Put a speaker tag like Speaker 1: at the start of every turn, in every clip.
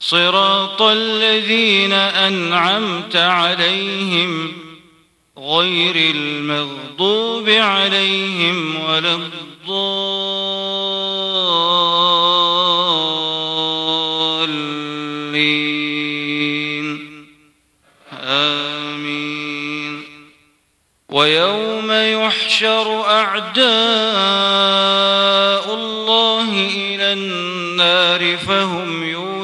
Speaker 1: صراط الذين أنعمت عليهم غير المغضوب عليهم ولا الضالين. آمين. ويوم يحشر أعداء الله إلى النار فهم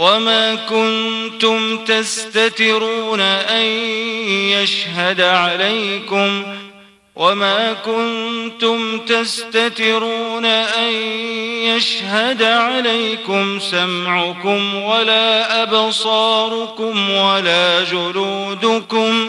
Speaker 1: وما كنتم تستترون أن يشهد عليكم وما كنتم تستترون أن يشهد عليكم سمعكم ولا أبصاركم ولا جلودكم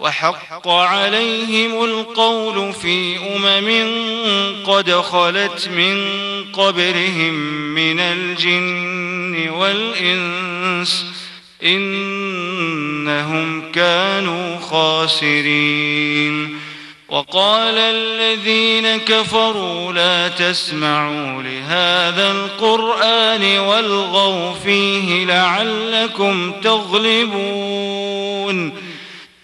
Speaker 1: وحق عليهم القول في أمم قد خلت من قبلهم من الجن والإنس إنهم كانوا خاسرين. وقال الذين كفروا لا تسمعوا لهذا القرآن والغوا فيه لعلكم تغلبون.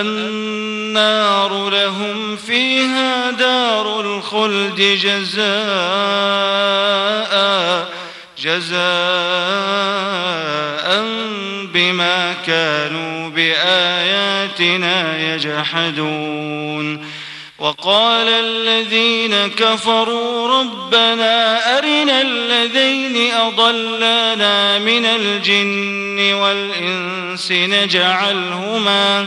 Speaker 1: النار لهم فيها دار الخلد جزاء جزاء بما كانوا بآياتنا يجحدون. وقال الذين كفروا ربنا أرنا الذين أضلانا من الجن والإنس نجعلهما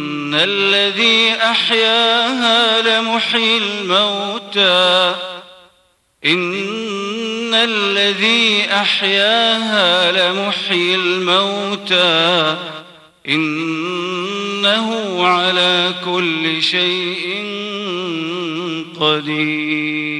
Speaker 1: إن الذي أحياها لمحيي الموتى. إن الذي أحياها لمحيي الموتى. إنه على كل شيء قدير.